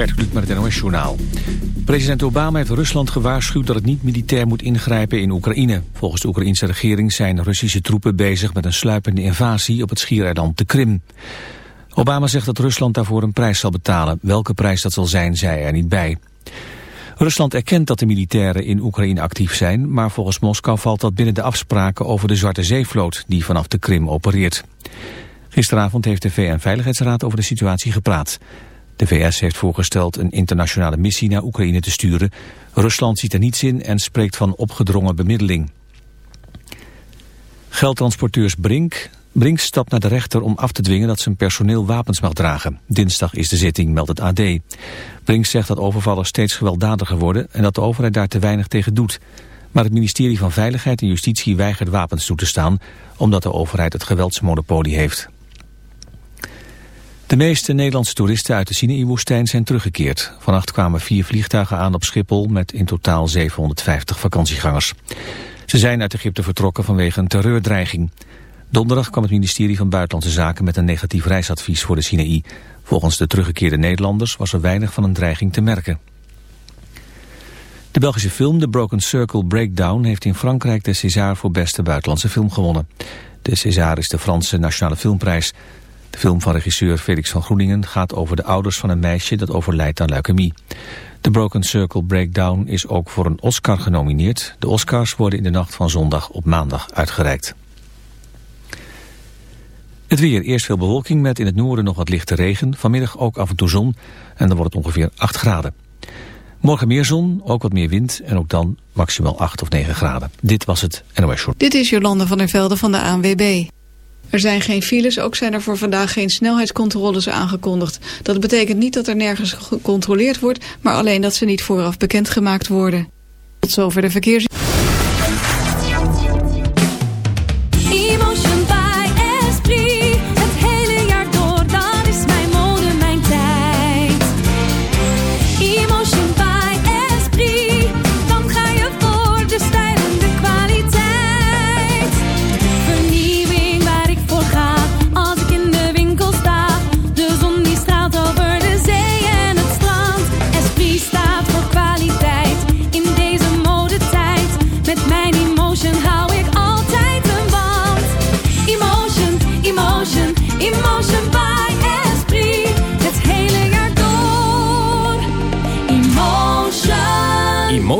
Gert Kluk met het NOS-journaal. President Obama heeft Rusland gewaarschuwd dat het niet militair moet ingrijpen in Oekraïne. Volgens de Oekraïnse regering zijn Russische troepen bezig met een sluipende invasie op het schiereiland de Krim. Obama zegt dat Rusland daarvoor een prijs zal betalen. Welke prijs dat zal zijn, zei er niet bij. Rusland erkent dat de militairen in Oekraïne actief zijn, maar volgens Moskou valt dat binnen de afspraken over de Zwarte Zeevloot die vanaf de Krim opereert. Gisteravond heeft de VN-veiligheidsraad over de situatie gepraat. De VS heeft voorgesteld een internationale missie naar Oekraïne te sturen. Rusland ziet er niets in en spreekt van opgedrongen bemiddeling. Geldtransporteurs Brink, Brink stapt naar de rechter om af te dwingen dat zijn personeel wapens mag dragen. Dinsdag is de zitting, meldt het AD. Brink zegt dat overvallers steeds gewelddadiger worden en dat de overheid daar te weinig tegen doet. Maar het ministerie van Veiligheid en Justitie weigert wapens toe te staan omdat de overheid het geweldsmonopolie heeft. De meeste Nederlandse toeristen uit de Sinaï-woestijn zijn teruggekeerd. Vannacht kwamen vier vliegtuigen aan op Schiphol met in totaal 750 vakantiegangers. Ze zijn uit Egypte vertrokken vanwege een terreurdreiging. Donderdag kwam het ministerie van Buitenlandse Zaken met een negatief reisadvies voor de Sinaï. Volgens de teruggekeerde Nederlanders was er weinig van een dreiging te merken. De Belgische film The Broken Circle Breakdown heeft in Frankrijk de César voor beste buitenlandse film gewonnen. De César is de Franse nationale filmprijs. De film van regisseur Felix van Groeningen gaat over de ouders van een meisje dat overlijdt aan leukemie. The Broken Circle Breakdown is ook voor een Oscar genomineerd. De Oscars worden in de nacht van zondag op maandag uitgereikt. Het weer, eerst veel bewolking met in het noorden nog wat lichte regen. Vanmiddag ook af en toe zon en dan wordt het ongeveer 8 graden. Morgen meer zon, ook wat meer wind en ook dan maximaal 8 of 9 graden. Dit was het NOS Short. Dit is Jolande van der Velde van de ANWB. Er zijn geen files, ook zijn er voor vandaag geen snelheidscontroles aangekondigd. Dat betekent niet dat er nergens gecontroleerd wordt, maar alleen dat ze niet vooraf bekendgemaakt worden. Tot zover de verkeers...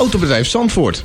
Autobedrijf Zandvoort.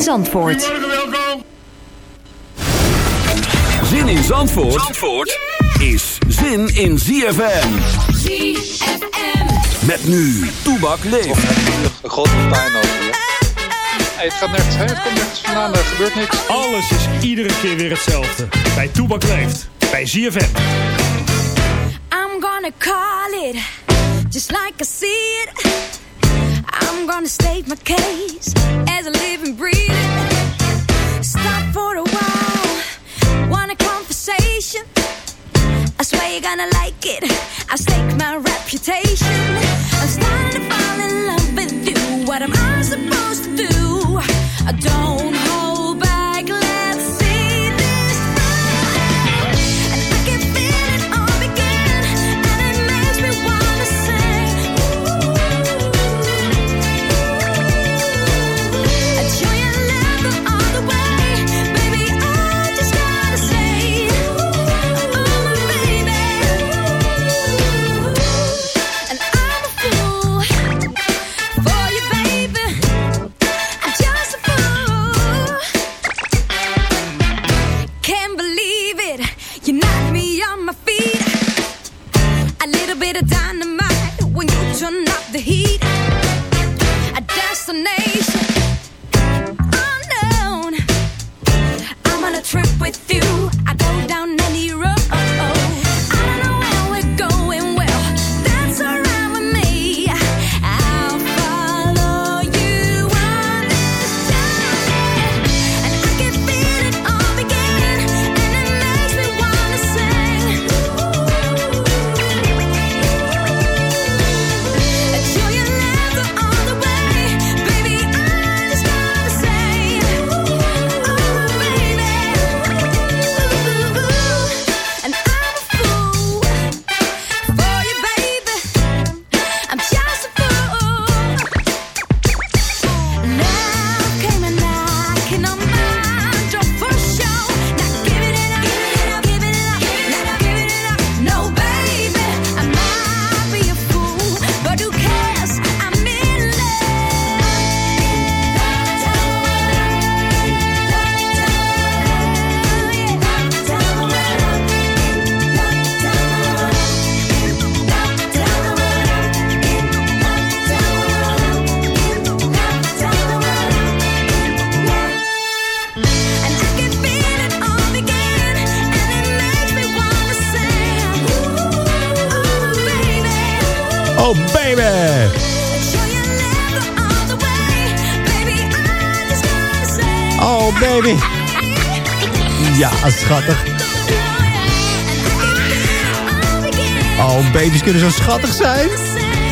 Zandvoort. welkom. Zin in Zandvoort, Zandvoort is zin in ZFM. ZFM. Met nu, Toebak leeft. Een grote pijn over hier. Hey, het gaat nergens heen, het komt nergens vandaan, er gebeurt niks. Alles is iedere keer weer hetzelfde. Bij Toebak leeft. Bij ZFM. I'm gonna call it just like I see it. I'm gonna state my case as a living, breathing. Stop for a while, want a conversation. I swear you're gonna like it. I stake my reputation. I'm starting to fall in love with you. What am I supposed to do? I don't A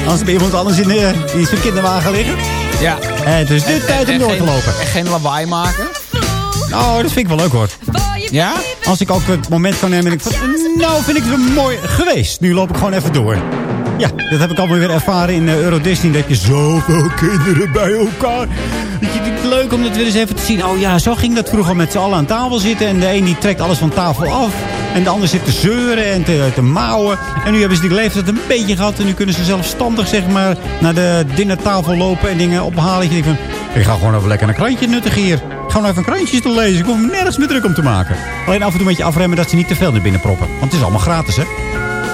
Als bij iemand anders in, de, in zijn kinderwagen liggen. Ja. En het is nu tijd om door te lopen. En geen lawaai maken. Nou, dat vind ik wel leuk hoor. Ja? Als ik ook het moment kan nemen en ik van, nou vind ik het wel mooi geweest. Nu loop ik gewoon even door. Ja, dat heb ik allemaal weer ervaren in eh, Euro Disney. Dat je zoveel kinderen bij elkaar. Dat je het leuk om dat weer eens even te zien. Oh ja, zo ging dat vroeger met z'n allen aan tafel zitten. En de een die trekt alles van tafel af. En de ander zit te zeuren en te, te mouwen. En nu hebben ze die leeftijd een beetje gehad. En nu kunnen ze zelfstandig zeg maar naar de dinnertafel lopen en dingen ophalen. Denkt van, ik ga gewoon even lekker een krantje nuttigen hier. Ik nou even een krantje te lezen. Ik hoef me nergens meer druk om te maken. Alleen af en toe een beetje afremmen dat ze niet te veel naar binnen proppen. Want het is allemaal gratis hè.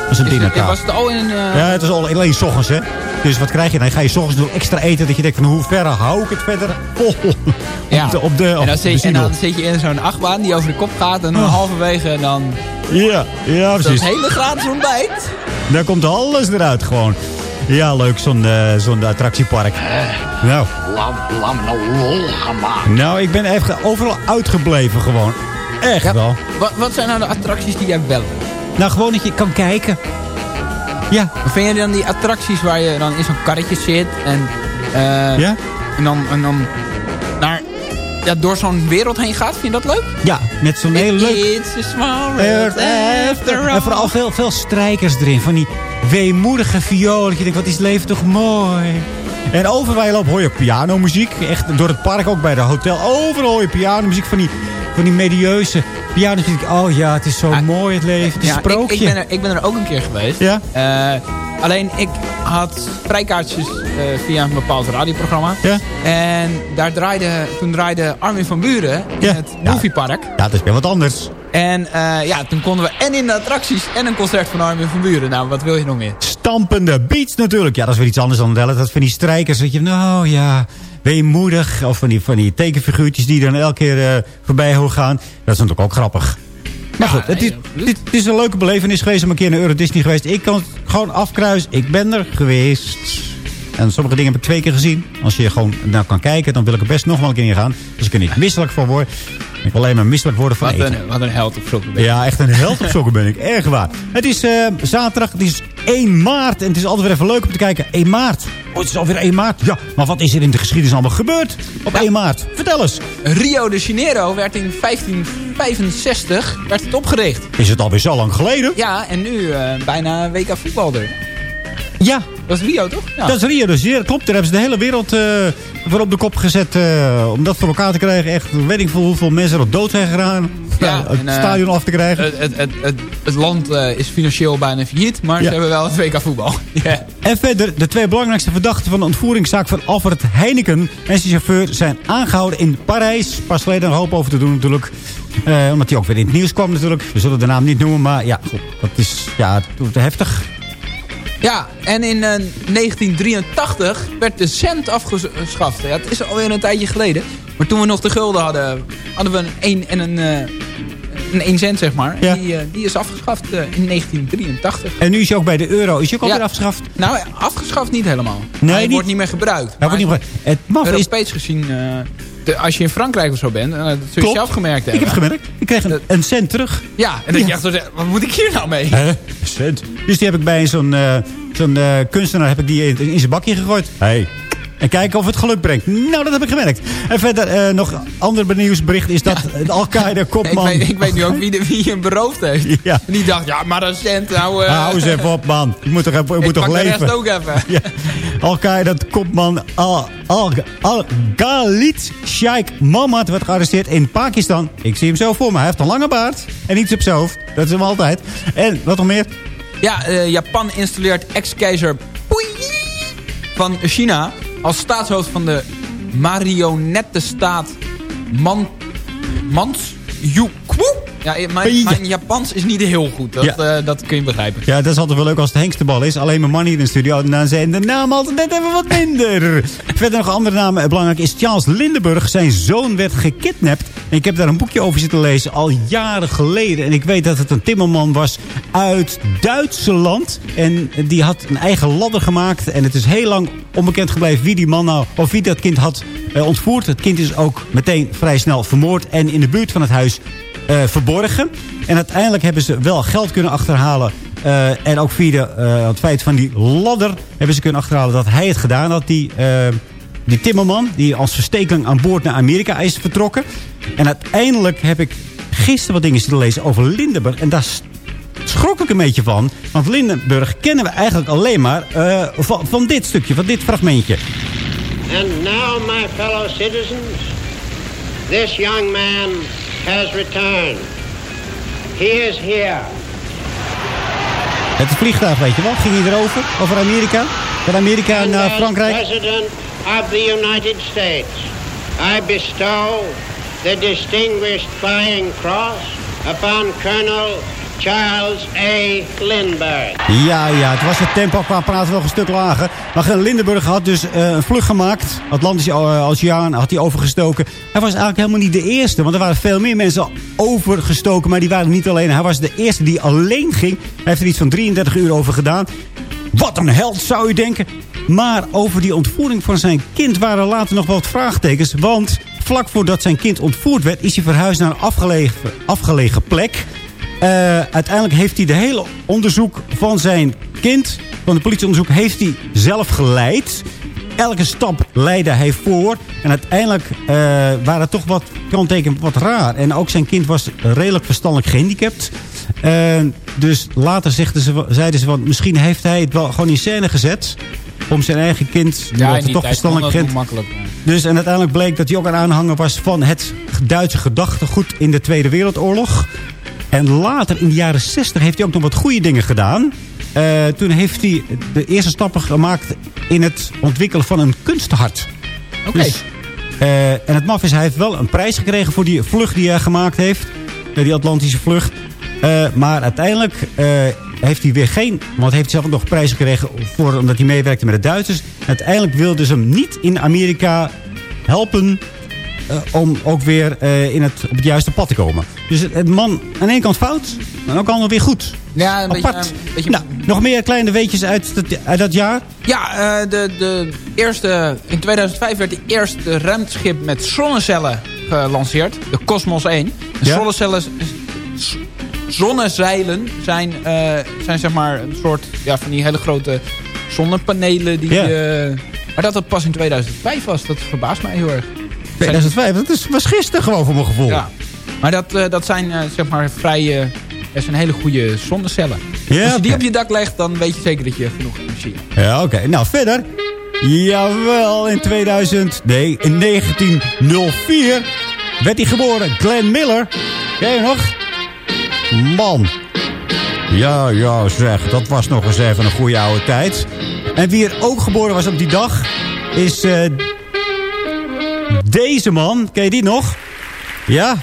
Dat is een was het al in... eh, Ja, het is al alleen s ochtends, hè. Dus wat krijg je dan? Ga je s ochtends nog extra eten dat je denkt van hoe ver hou ik het verder vol Ja. op de, op de, op en, dan zit, en dan zit je in zo'n achtbaan die over de kop gaat. En dan Oh. halverwege dan Ja, ja dat precies. hele gratis ontbijt. Daar komt alles eruit gewoon. Ja, leuk, zo'n eh, zo'n attractiepark. Nou. Nou, ik ben even overal uitgebleven gewoon. Echt wel. Wat, wat zijn nou de attracties die jij wel Nou, gewoon dat je kan kijken. Ja. Vind je dan die attracties waar je dan in zo'n karretje zit en, eh, Ja? en dan, en dan naar, ja, door zo'n wereld heen gaat? Vind je dat leuk? Ja, met zo'n heel leuk... It's a small world after all. En vooral veel, veel strijkers erin. Van die weemoedige violen. Dat je denkt, wat is leven toch mooi. En overal loopt hoor je pianomuziek. Echt door het park, ook bij de hotel. Overal hoor je pianomuziek van die, van die medieuze Oh ja, het is zo mooi het leven. Het Ja, sprookje. ik, ik, ben er, ik ben er ook een keer geweest. Ja? Eh, alleen ik had vrijkaartjes eh, via een bepaald radioprogramma. Ja? En daar draaide, toen draaide Armin van Buren in Ja. het Moviepark. Ja, dat is weer wat anders. En eh, ja, toen konden we en in de attracties en een concert van Armin van Buren. Nou, wat wil je nog meer? Stampende beats natuurlijk. Ja, dat is weer iets anders dan dat. Dat van die strijkers. Dat je, nou ja, weemoedig. Of van die, van die tekenfiguurtjes die dan elke keer eh, voorbij horen gaan. Dat is natuurlijk ook grappig. Maar goed, het is, dit, is een leuke belevenis geweest om een keer naar Euro Disney geweest. Ik kan het gewoon afkruisen. Ik ben er geweest. En sommige dingen heb ik twee keer gezien. Als je gewoon naar kan kijken, dan wil ik er best nog wel een keer in gaan. Als ik er niet misselijk van word. Ik alleen maar misselijk worden van Wat eten. een, wat een held op zoek. Ja, echt een held op sokken ben ik. Erg waar. Het is eh, zaterdag, het is 1 maart. En het is altijd weer even leuk om te kijken. 1 maart. Oh, het is alweer 1 maart. Ja, maar wat is er in de geschiedenis allemaal gebeurd op 1 maart? Vertel eens. Rio de Janeiro werd in 1565 werd het opgericht. Is het alweer zo lang geleden? Ja, en nu eh, bijna WK voetbal er. Ja. Dat is Rio, toch? Ja. Dat is Rio dus. Ja, klopt. Daar hebben ze de hele wereld eh, voor op de kop gezet. eh, om dat voor elkaar te krijgen. Echt, weet ik veel hoeveel mensen er dood zijn gegaan. Ja, het en, eh, stadion af te krijgen. Het, het, het, het, het land is financieel bijna failliet, maar ze hebben wel het WK voetbal. En verder, de twee belangrijkste verdachten van de ontvoeringszaak van Alfred Heineken en zijn chauffeur zijn aangehouden in Parijs. Pas geleden een hoop over te doen natuurlijk. Omdat hij ook weer in het nieuws kwam natuurlijk. We zullen de naam niet noemen, maar ja, goed, dat is ja, het wordt heftig. Ja, en in eh, 1983 werd de cent afgeschaft. Ja, het is alweer een tijdje geleden. Maar toen we nog de gulden hadden, hadden we een 1 en een, eh, een 1 cent, zeg maar. Ja. Die, eh, die is afgeschaft eh, in 1983. En nu is je ook bij de euro. Is je ook alweer Ja. afgeschaft? Nou, afgeschaft niet helemaal. Nee, Hij niet- wordt niet meer gebruikt. Hij wordt niet gebruikt. Het maf is... Europees gezien, eh, de, als je in Frankrijk of zo bent, eh, dat zul je Klopt. zelf gemerkt Ik hebben. heb het gemerkt. Ik kreeg een, een cent terug. Ja, en dat Ja. je echt zo zegt, wat moet ik hier nou mee? Hè? Cent. Dus die heb ik bij zo'n eh, zo'n eh, kunstenaar heb ik die in, in zijn bakje gegooid. Hey. En kijken of het geluk brengt. Nou, dat heb ik gemerkt. En verder eh, nog een ander benieuwdsbericht is dat de Ik Al-Qaeda-kopman... weet, ik weet nu ook wie, de, wie hem beroofd heeft. Ja. En die dacht, ja, maar een cent, nou... Ah, Hou eens even op, man. Ik moet toch, even- ik moet ik toch leven. ook even. Ja. Al-Qaeda-kopman Al, Al, Sheikh Mohammed werd gearresteerd in Pakistan. Ik zie hem zo voor me. Hij heeft een lange baard en iets op zijn hoofd. Dat is hem altijd. En wat nog meer? Ja, eh, Japan installeert ex-keizer van China... als staatshoofd van de marionettenstaat Man, Mansjukwu. Ja, eh, mijn, mijn Japans is niet heel goed. Dat, Ja. eh, dat kun je begrijpen. Ja, dat is altijd wel leuk als het hengstebal is. Alleen mijn man hier in de studio. En dan zijn de naam altijd net even wat minder. Verder nog een andere naam eh, belangrijk is Charles Lindenburg. Zijn zoon werd gekidnapt. En ik heb daar een boekje over zitten lezen. Al jaren geleden. En ik weet dat het een timmerman was uit Duitsland. En die had een eigen ladder gemaakt. En het is heel lang onbekend gebleven wie die man nou... Of wie dat kind had eh, ontvoerd. Het kind is ook meteen vrij snel vermoord. En in de buurt van het huis eh, verborgen. En uiteindelijk hebben ze wel geld kunnen achterhalen. eh, en ook via eh, het feit van die ladder hebben ze kunnen achterhalen dat hij het gedaan had. Die, die timmerman die als verstekeling aan boord naar Amerika is vertrokken. En uiteindelijk heb ik gisteren wat dingen zitten lezen over Lindenburg. En daar schrok ik een beetje van. Want Lindenburg kennen we eigenlijk alleen maar van, van dit stukje, van dit fragmentje. And now, my fellow citizens, this young man has returned. He is here. Het vliegtuig, weet je wel, ging hij erover? Over Amerika? Van Amerika And naar Frankrijk? President of the United States, I bestow the Distinguished Flying Cross upon Colonel Charles A. Lindbergh. Ja, ja, het was het tempo qua praten nog een stuk lager. Maar Lindenburg had dus eh, een vlucht gemaakt. Atlantische eh, Oceaan had hij overgestoken. Hij was eigenlijk helemaal niet de eerste. Want er waren veel meer mensen overgestoken. Maar die waren niet alleen. Hij was de eerste die alleen ging. Hij heeft er iets van 33 uur over gedaan. Wat een held zou je denken. Maar over die ontvoering van zijn kind waren later nog wel wat vraagtekens. Want vlak voordat zijn kind ontvoerd werd... is hij verhuisd naar een afgelegen, afgelegen plek... Uh, uiteindelijk heeft hij de hele onderzoek van zijn kind, van de politieonderzoek, heeft hij zelf geleid. Elke stap leidde hij voor. En uiteindelijk uh, waren het toch wat kanttekenen wat raar. En ook zijn kind was redelijk verstandelijk gehandicapt. Uh, dus later ze, zeiden ze van misschien heeft hij het wel gewoon in scène gezet. Om zijn eigen kind ja, toch verstandelijk kind. makkelijk. Dus en uiteindelijk bleek dat hij ook een aanhanger was van het Duitse gedachtegoed in de Tweede Wereldoorlog. En later, in de jaren 60, heeft hij ook nog wat goede dingen gedaan. Uh, toen heeft hij de eerste stappen gemaakt in het ontwikkelen van een kunsthart. Oké. Okay. Dus, uh, en het maf is, hij heeft wel een prijs gekregen voor die vlucht die hij gemaakt heeft. Die Atlantische vlucht. Uh, maar uiteindelijk heeft hij weer geen... Want hij heeft zelf ook nog prijs gekregen voor, omdat hij meewerkte met de Duitsers. Uiteindelijk wilden ze hem niet in Amerika helpen om ook weer uh, in het, op het juiste pad te komen. Dus het, het man aan de ene kant fout, maar ook allemaal weer goed. Ja, een Apart. beetje... Een beetje... Nou, nog meer kleine weetjes uit dat, uit dat jaar? Ja, de, de eerste, in 2005 werd de eerste ruimteschip met zonnecellen gelanceerd. De Cosmos 1. De ja? zonnecellen... Zonnezeilen zijn, zijn zeg maar een soort ja, van die hele grote zonnepanelen die... Maar dat het pas in 2005 was, dat verbaast mij heel erg. 2005, dat is, was gisteren gewoon voor mijn gevoel. Ja. Maar dat, uh, dat zijn uh, zeg maar vrij... Uh, dat zijn hele goede zonnecellen. Ja, Als je die okay. op je dak legt, dan weet je zeker dat je genoeg energie hebt. Ja, oké. Okay. Nou, verder. Jawel, in 2000... Nee, in 1904 werd hij geboren. Glenn Miller. Ken je nog? Man. Ja, ja, zeg. Dat was nog eens even een goede oude tijd. En wie er ook geboren was op die dag... is deze man, ken je die nog? Ja?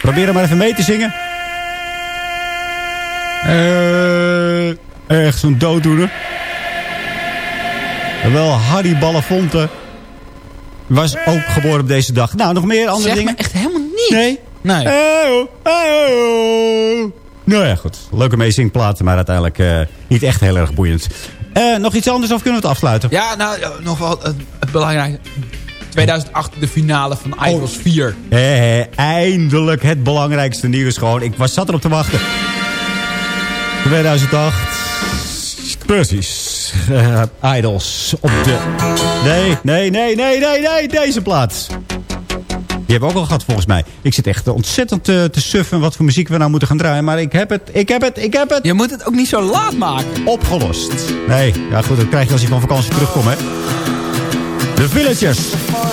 Probeer hem maar even mee te zingen. Uh, Echt zo'n dooddoener. En wel Harry Balafonte was ook geboren op deze dag. Nou, nog meer andere Zeg dingen? echt helemaal niets. Nee? Nee. Hey-oh, hey-oh. Nou ja, goed. Leuke meezingplaten, maar uiteindelijk eh, niet echt heel erg boeiend. Eh, nog iets anders of kunnen we het afsluiten? Ja, nou, nog wel het, het belangrijke. 2008 de finale van Idols 4. Eh, eindelijk het belangrijkste nieuws gewoon. Ik was, zat erop te wachten. 2008. Precies. Eh, Idols op de... Nee, nee, nee, nee, nee, nee. Deze plaats. Die hebben we ook al gehad volgens mij. Ik zit echt ontzettend te, te suffen wat voor muziek we nou moeten gaan draaien. Maar ik heb het, ik heb het, ik heb het. Je moet het ook niet zo laat maken. Opgelost. Nee, ja goed, dat krijg je als je van vakantie terugkomt, hè. The Villagers.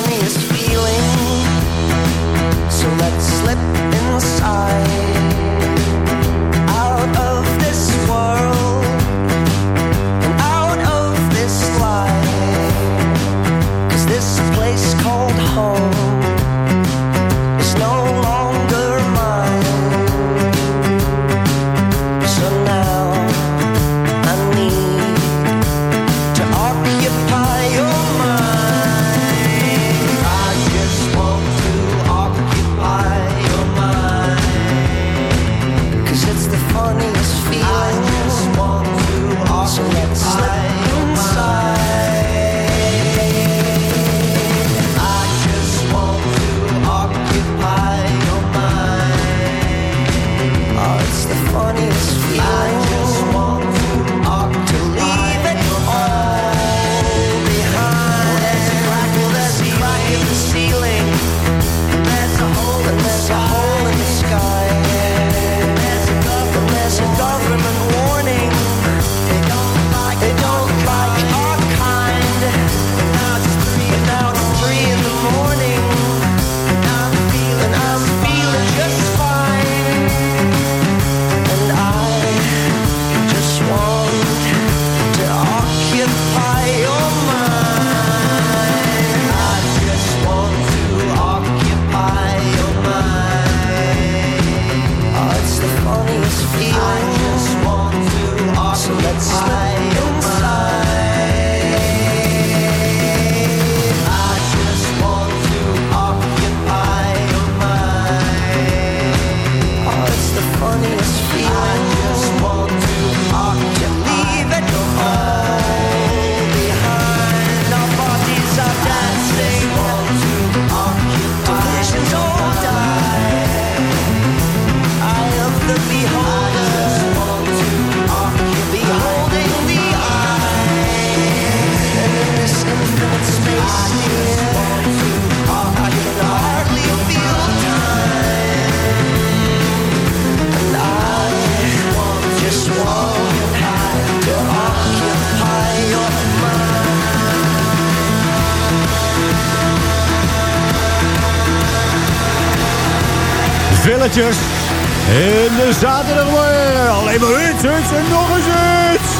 In de zaterdagmorgen. Alleen maar hits, hits en nog eens hits.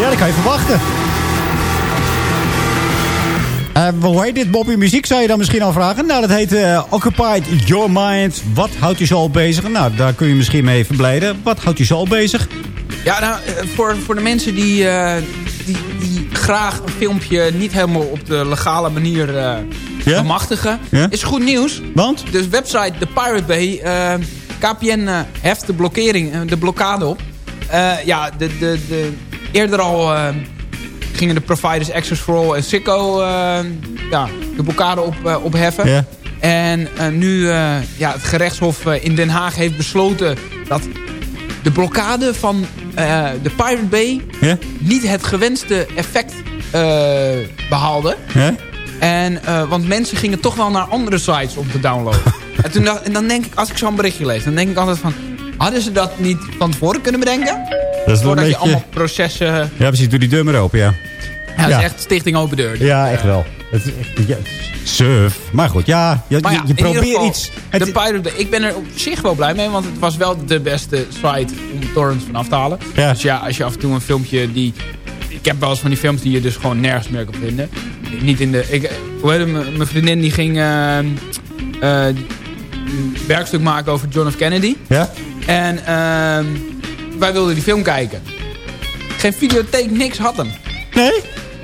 Ja, dat kan je verwachten. Eh, hoe heet dit Bobby Muziek, zou je dan misschien al vragen? Nou, dat heet eh, Occupied Your Mind. Wat houdt je zo al bezig? Nou, daar kun je misschien mee verblijden. Wat houdt je zo al bezig? Ja, nou, eh, voor, voor de mensen die, eh, die, die graag een filmpje niet helemaal op de legale manier eh Ja? bemachtigen, Ja? is goed nieuws. Want? Dus website The Pirate Bay, eh, KPN eh, heft de, blokkering, eh, de blokkade op. Eh, ja, de, de, de, eerder al eh, gingen de providers Access for All en Sicko eh, ja, de blokkade op, opheffen. Ja. En nu ja, het gerechtshof in Den Haag heeft besloten dat de blokkade van eh, de Pirate Bay niet het gewenste effect eh, behaalde. En, eh, want mensen gingen toch wel naar andere sites om te downloaden. en, toen dacht, en dan denk ik, als ik zo'n berichtje lees, dan denk ik altijd van... Hadden ze dat niet van tevoren kunnen bedenken? Dat is Voordat je beetje... allemaal processen... Ja, precies. Doe die deur maar open, ja. Ja, dat Ja. is echt stichting open deur. Dus, Ja, echt wel. Het is echt, ja, surf. Maar goed, ja. Je, ja, je, je probeert iets. Het- de Pirate ik ben er op zich wel blij mee, want het was wel de beste site om torrents van af te halen. Ja. Dus ja, als je af en toe een filmpje die... Ik heb wel eens van die films die je dus gewoon nergens meer kan vinden. Niet in de... Ik, hoe heet mijn vriendin die ging een werkstuk maken over John F. Kennedy. ja? En ehm, wij wilden die film kijken. geen videotheek, niks had hem. Nee?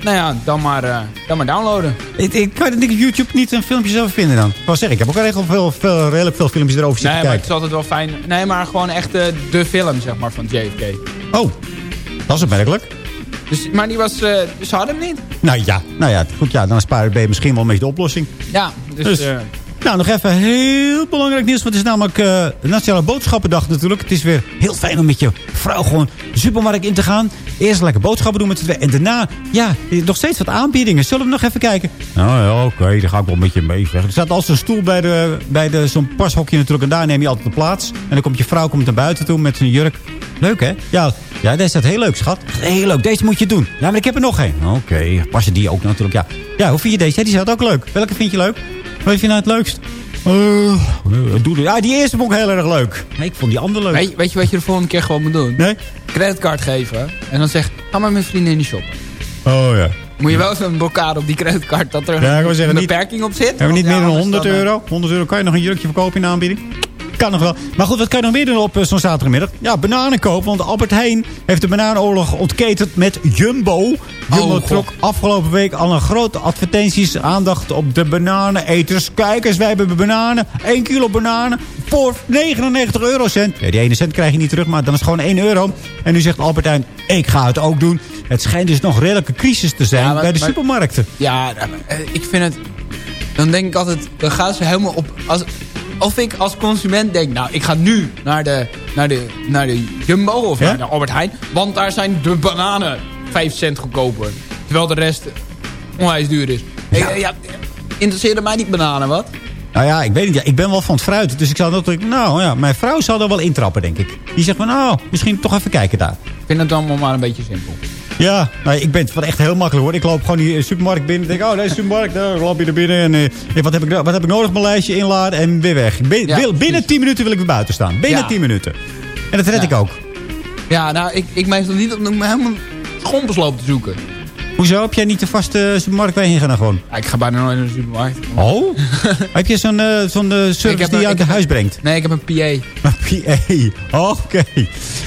Nou ja, dan maar, eh, dan maar downloaden. Ik, ik kan op YouTube niet een filmpje over vinden dan. Ik wou zeggen, ik heb ook redelijk veel, veel, redelijk veel filmpjes erover Nee, zitten maar het kijken. is altijd wel fijn. Nee, maar gewoon echt de film, zeg maar, van JFK. Oh, dat is opmerkelijk. Dus, maar die was, eh, ze hadden hem niet. Nou ja, nou ja, goed, ja dan is Pirate Bay misschien wel een beetje de oplossing. Ja, dus... Dus- eh, Nou, nog even heel belangrijk nieuws. Want het is namelijk eh, de Nationale Boodschappendag natuurlijk. Het is weer heel fijn om met je vrouw gewoon de supermarkt in te gaan. Eerst lekker boodschappen doen met z'n tweeën. En daarna, ja, nog steeds wat aanbiedingen. Zullen we nog even kijken? Nou ja, oké, dan ga ik wel met je mee. zeg. Er staat altijd zo'n stoel bij, de, bij de, zo'n pashokje natuurlijk. En daar neem je altijd de plaats. En dan komt je vrouw komt naar buiten toe met zijn jurk. Leuk, hè? Ja, ja deze staat heel leuk, schat. Heel leuk, deze moet je doen. Ja, maar ik heb er nog één. Oké, passen die ook natuurlijk, ja. Ja, hoe vind je deze? Ja, die staat ook leuk. Welke vind je leuk? Wat vind je nou het leukst? Eh, doe, ja, die eerste vond ik heel erg leuk. Nee, ik vond die andere leuk. weet, weet je wat je de volgende keer gewoon moet doen? Nee? Creditcard geven. En dan zeg, ga maar met vrienden in de shop. Oh ja. Moet je wel zo'n blokkade op die creditcard dat er Ja, zeggen, een niet- beperking op zit? Hebben we niet meer dan anders 100 dan, eh, euro? 100 euro kan je nog een jurkje verkopen in de aanbieding? Kan nog wel. Maar goed, wat kan je nog meer doen op eh, zo'n zaterdagmiddag? Ja, bananen kopen. Want Albert Heijn heeft de bananenoorlog ontketend met Jumbo. Jumbo Oh, trok afgelopen week al een grote advertenties aandacht op de bananeneters. Kijk eens, wij hebben bananen. 1 kilo bananen voor 99 eurocent. Ja, die ene cent krijg je niet terug, maar dan is het gewoon 1 euro. En nu zegt Albert Heijn, ik ga het ook doen. Het schijnt dus nog redelijke crisis te zijn Ja, maar- bij de maar- supermarkten. Ja, eh, ik vind het... Dan denk ik altijd, dan gaan ze helemaal op... Als, of ik als consument denk, nou, ik ga nu naar de, naar de, naar de Jumbo of Ja? naar de Albert Heijn. Want daar zijn de bananen 5 cent goedkoper. Terwijl de rest onwijs duur is. Ja. ja, interesseerde mij niet bananen, wat? Nou ja, ik weet niet. Ja, ik ben wel van het fruit. Dus ik zou dat denken, nou ja, mijn vrouw zal er wel intrappen, denk ik. Die zegt van, nou, misschien toch even kijken daar. Ik vind het allemaal maar een beetje simpel. Ja, nou, ik ben het echt heel makkelijk hoor. Ik loop gewoon die supermarkt binnen. denk, oh, deze supermarkt, daar loop je er binnen. En eh, wat, heb ik, wat heb ik nodig? Mijn lijstje inladen en weer weg. Bin- Ja, wil- binnen precies. 10 minuten wil ik weer buiten staan. Binnen Ja. 10 minuten. En dat red Ja. ik ook. Ja, nou, ik, ik meestal niet om helemaal schompers lopen te zoeken. Hoezo? Heb jij niet de vaste supermarkt heen gewoon? Ja, ik ga bijna nooit naar de supermarkt. Oh? heb je zo'n eh, zo'n eh, service die je een- uit de huis brengt? Nee, ik heb een PA. PA. Oké.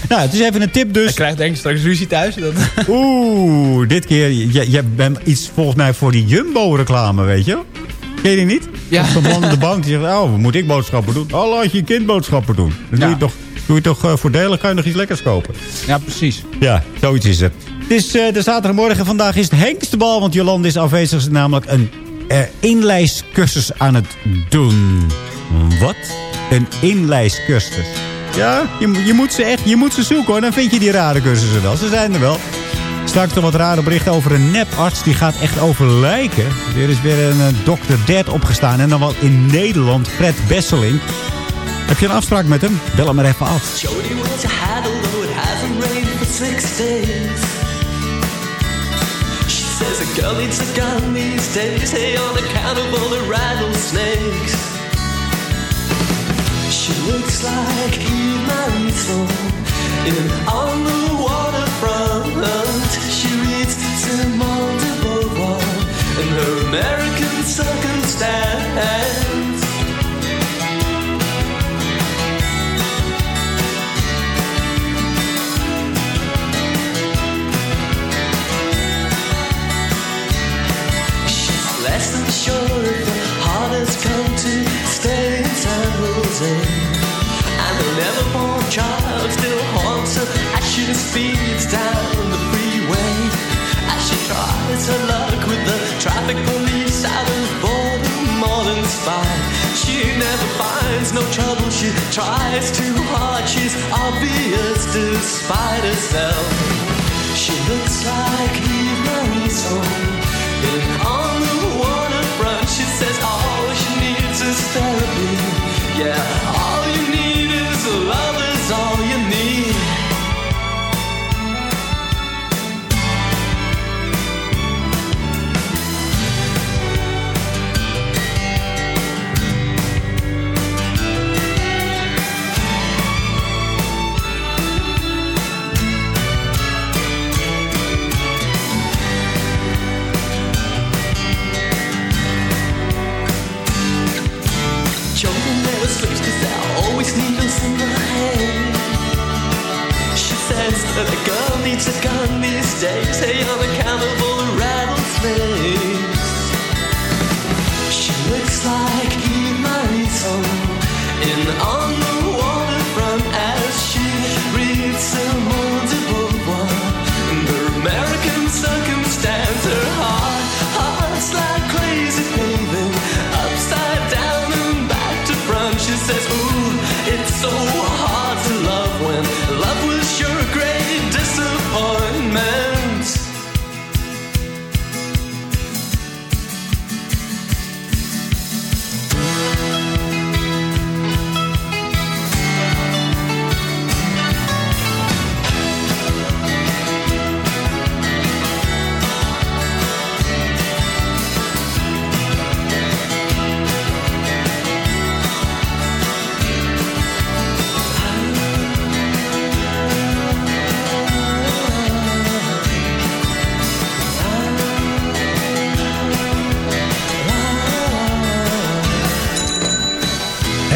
Nou, het is even een tip dus. Ik krijg denk ik straks ruzie thuis. Dat... Oeh, dit keer. Je, je bent iets volgens mij voor die Jumbo-reclame, weet je? Ken je die niet? Ja. Zo'n man aan de bank die zegt, oh, moet ik boodschappen doen? Oh, laat je kind boodschappen doen. Dan doe je toch, doe je toch eh, voordelig, kan je nog iets lekkers kopen. Ja, precies. Ja, zoiets is het. Het is eh, de zaterdagmorgen. Vandaag is het Henkste bal, want Jolande is afwezig. Ze is namelijk een eh, inlijstcursus aan het doen. Wat? Een inlijstcursus. Ja, je, moet- je, moet ze echt, je moet ze zoeken hoor. Dan vind je die rare cursussen wel. Ze zijn er wel. Straks nog wat rare berichten over een neparts. Die gaat echt over lijken. Er is weer een eh, dokter Dead opgestaan. En dan wel in Nederland. Fred Besseling. Heb je een afspraak met hem? Bel hem maar even af. Girl needs a gun these days, hey, on account of all the rattlesnakes. She looks like Eve Marisol in On the Waterfront. She reads Simone de Beauvoir and her American circumstance. She never finds no trouble. She tries too hard. She's obvious despite herself. She looks like Eve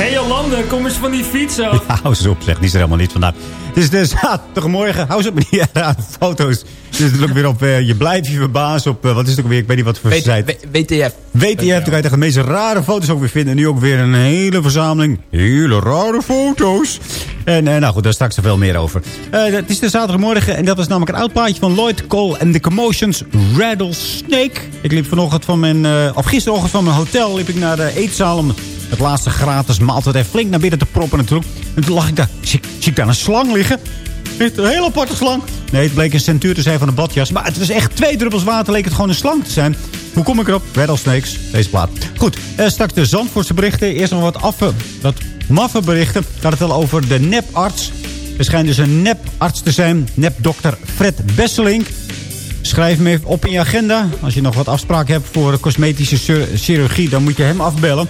Hé hey Jolande, kom eens van die fiets af. Ja, hou eens op, zeg. Die is er helemaal niet vandaag. Het is de zaterdagmorgen. Hou eens op met die rare foto's. Het is natuurlijk weer op... eh, je blijft je verbazen op... eh, wat is het ook weer? Ik weet niet wat voor W- site. WTF. WTF, dan kan je de meest rare foto's ook weer vinden. En nu ook weer een hele verzameling hele rare foto's. En eh, nou goed, daar straks veel meer over. Eh, het is de zaterdagmorgen en dat was namelijk een oud plaatje van Lloyd Cole en The Commotions Rattlesnake. Ik liep vanochtend van mijn, eh, of gisterochtend van mijn hotel liep ik naar de eetzaal om het laatste gratis maaltijd even flink naar binnen te proppen natuurlijk. En toen lag ik daar, zie, ik- daar een slang liggen. Een hele aparte slang. Nee, het bleek een centuur te zijn van een badjas. Maar het was echt twee druppels water, leek het gewoon een slang te zijn. Hoe kom ik erop? Rattlesnakes, deze plaat. Goed, eh, straks de Zandvoortse berichten. Eerst nog wat, affe, wat maffe berichten. Had het al over de neparts. Er schijnt dus een neparts te zijn. Nepdokter Fred Besselink. Schrijf hem even op in je agenda. Als je nog wat afspraken hebt voor cosmetische chir- chirurgie... dan moet je hem afbellen.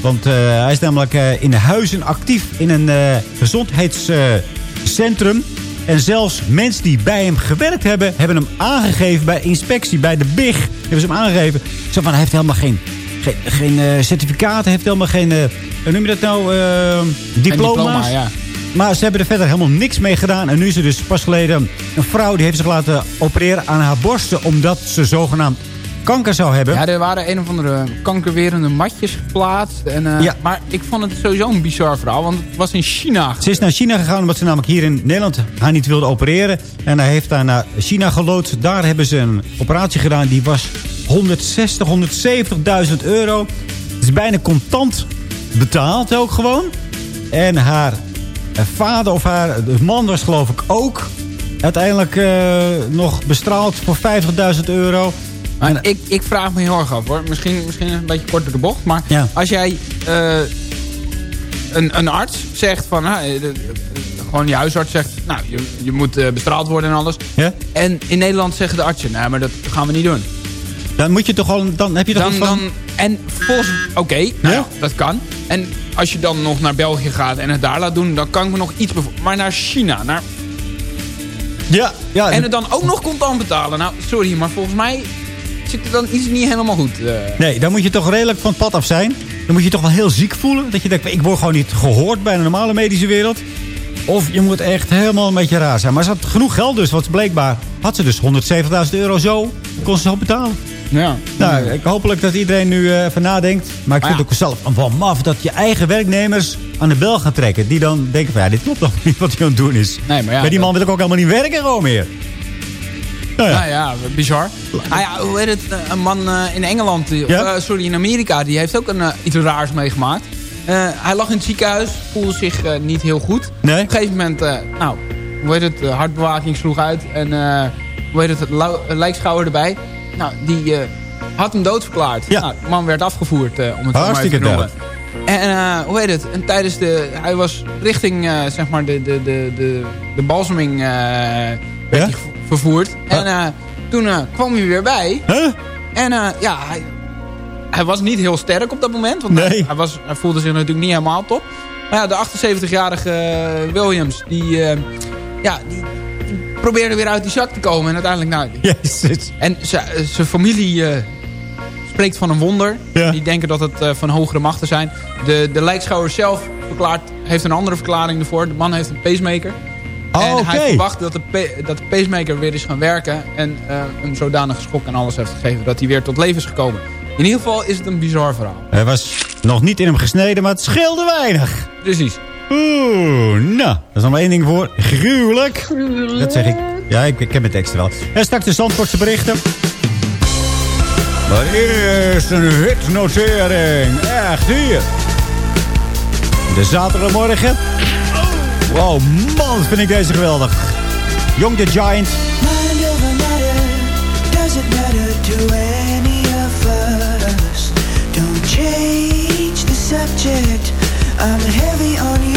Want eh, hij is namelijk eh, in huizen actief in een eh, gezondheidscentrum. en zelfs mensen die bij hem gewerkt hebben... hebben hem aangegeven bij inspectie, bij de BIG. Hebben ze hem aangegeven. Zo van, hij heeft helemaal geen, geen, geen certificaat. Hij heeft helemaal geen, eh, hoe noem je dat nou, eh, diploma's. diploma, ja. Maar ze hebben er verder helemaal niks mee gedaan. En nu is er dus pas geleden een vrouw... die heeft zich laten opereren aan haar borsten... omdat ze zogenaamd kanker zou hebben. Ja, er waren een of andere kankerwerende matjes geplaatst. En, eh, Ja. Maar ik vond het sowieso een bizar verhaal, want het was in China. Ze is naar China gegaan omdat ze namelijk hier in Nederland haar niet wilde opereren. En hij heeft haar naar China geloodst. Daar hebben ze een operatie gedaan. Die was 160, 170.000 euro. Het is bijna contant betaald ook gewoon. En haar eh, vader of haar man was geloof ik ook. Uiteindelijk eh, nog bestraald voor 50.000 euro. Maar ik, ik vraag me heel erg af hoor. Misschien, misschien een beetje kort door de bocht. Maar Ja. als jij eh, een, een arts zegt van... ah, eh, de- gewoon je huisarts zegt... Nou, je, je moet eh, bestraald worden en alles. Ja? En in Nederland zeggen de artsen... Nee, maar dat gaan we niet doen. Dan moet je toch al, dan heb je toch Dan, van... dan, en volgens... Oké, nou Ja? dat kan. En als je dan nog naar België gaat en het daar laat doen... dan kan ik me nog iets... Maar naar China, naar ja, ja, En het dan ook nog contant betalen. Nou, sorry, maar volgens mij zit er dan iets niet helemaal goed. eh. Nee, dan moet je toch redelijk van het pad af zijn. Dan moet je toch wel heel ziek voelen. Dat je denkt, ik word gewoon niet gehoord bij de normale medische wereld. Of je moet echt helemaal een beetje raar zijn. Maar ze had genoeg geld dus, want blijkbaar had ze dus 170.000 euro zo. Kon ze zo betalen. Ja. Nou, ik hopelijk dat iedereen nu eh, even nadenkt. Maar ik vind ja. het ook zelf wel maf dat je eigen werknemers aan de bel gaat trekken. Die dan denken van, ja, dit klopt toch niet wat hij aan het doen is. Nee, maar ja, Bij die man wil ik ook helemaal niet werken gewoon meer. Nou ja. Nou ja, bizar. Ah ja, hoe heet het? eh, Een man eh, in Engeland, Ja? eh, sorry, in Amerika, die heeft ook een, iets raars meegemaakt. Hij lag in het ziekenhuis, voelde zich niet heel goed. Nee? Op een gegeven moment, nou, hoe heet het, de hartbewaking sloeg uit. En hoe heet het, lijkschouwer erbij. Nou, die had hem doodverklaard. Ja. Nou, de man werd afgevoerd, om het zo maar te noemen. En eh, hoe heet het? En tijdens de... Hij was richting, zeg maar, de, de, de, de, de balseming werd Ja? hij vervoerd. En eh, toen eh, kwam hij weer bij. Huh? En eh, ja, hij, hij was niet heel sterk op dat moment. Want Nee. hij, hij was, hij voelde zich natuurlijk niet helemaal top. Maar ja, de 78-jarige eh, Williams, die, ja, die, probeerde weer uit die zak te komen. En uiteindelijk, nou... En zijn familie spreekt van een wonder. Die denken dat het van hogere machten zijn. De, de lijkschouwer zelf verklaart, heeft een andere verklaring ervoor. De man heeft een pacemaker. Oh, en oké. hij verwacht dat de, dat de pacemaker weer is gaan werken. En eh een zodanig schok en alles heeft gegeven dat hij weer tot leven is gekomen. In ieder geval is het een bizar verhaal. Hij was nog niet in hem gesneden, maar het scheelde weinig. Precies. Oeh, nou, dat is nog maar één ding voor. Gruwelijk. Dat zeg ik. Ja, ik, ik ken mijn teksten wel. En straks de Zandvoortse berichten. Maar eerst een hitnotering. Echt hier. De zaterdagmorgen. Wow, man, wat vind ik deze geweldig. Young the Giant. Don't change the subject, I'm heavy on your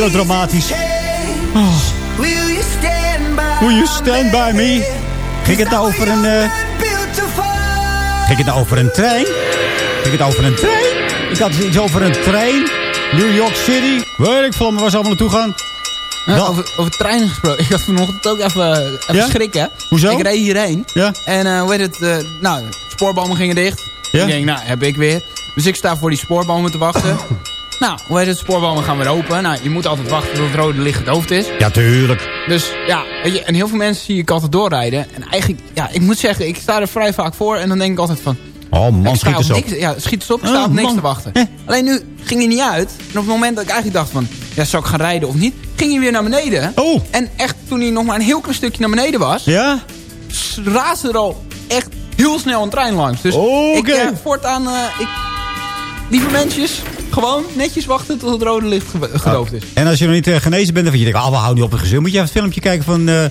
melodramatisch. Oh, Will you stand by will you stand by me? Ging het nou over een... eh, ging het nou over een trein? Ging het over een trein? Ik had iets over een trein. New York City. Weet ik veel, maar waar ze allemaal naartoe gaan. Ja, over, over treinen gesproken. Ik had vanochtend ook even, even Ja? schrikken. Hoezo? Ik reed hierheen. Ja? En eh, hoe heet het? eh, nou, spoorbomen gingen dicht. Ja? Ik denk, nou, heb ik weer. Dus ik sta voor die spoorbomen te wachten. nou, hoe heet het? Spoorbomen gaan weer open. Nou, je moet altijd wachten tot het rode licht het hoofd is. Ja, tuurlijk. Dus ja, weet je, en heel veel mensen zie ik altijd doorrijden. En eigenlijk, ja, ik moet zeggen, ik sta er vrij vaak voor. En dan denk ik altijd van... Oh man, schiet eens op. niks, ja, schiet eens op, ik sta Oh, op niks man. te wachten. Eh. Alleen nu ging hij niet uit. En op het moment dat ik eigenlijk dacht van... Ja, zou ik gaan rijden of niet? Ging hij weer naar beneden. Oh. En echt, toen hij nog maar een heel klein stukje naar beneden was... Ja? raasde er al echt heel snel een trein langs. Dus Oké. ik, eh, voortaan... eh, ik, lieve mensjes, Gewoon netjes wachten tot het rode licht ge- gedoofd is. En als je nog niet eh, genezen bent, dan vind je, denkt, oh, we houden niet op het gezin. Moet je even het filmpje kijken van, eh,